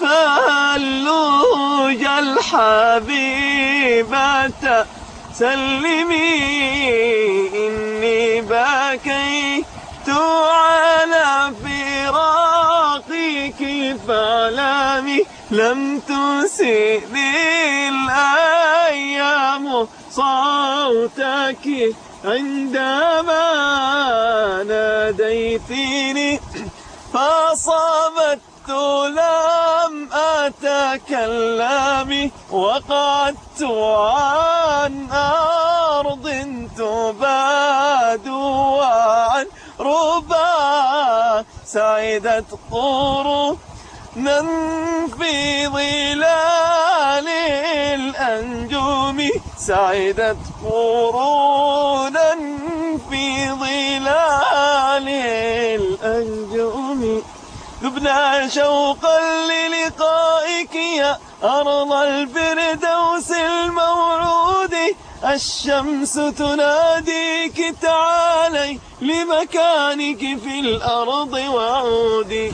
فلوج الحبيبة سلمي إني بكيت على فراقك فعلامي لم تسئني الأيام صوتك عندما ناديتني. فصبت لم أتكلم وقعدت عن أرض تباد وعن ربا سعدت قرونا في ظلال الأنجوم سعدت قرونا في ظلال الأنجوم ذبنا شوقا للقائك يا أرض الفردوس الموعود. الشمس تناديك تعالي لمكانك في الأرض وعودي.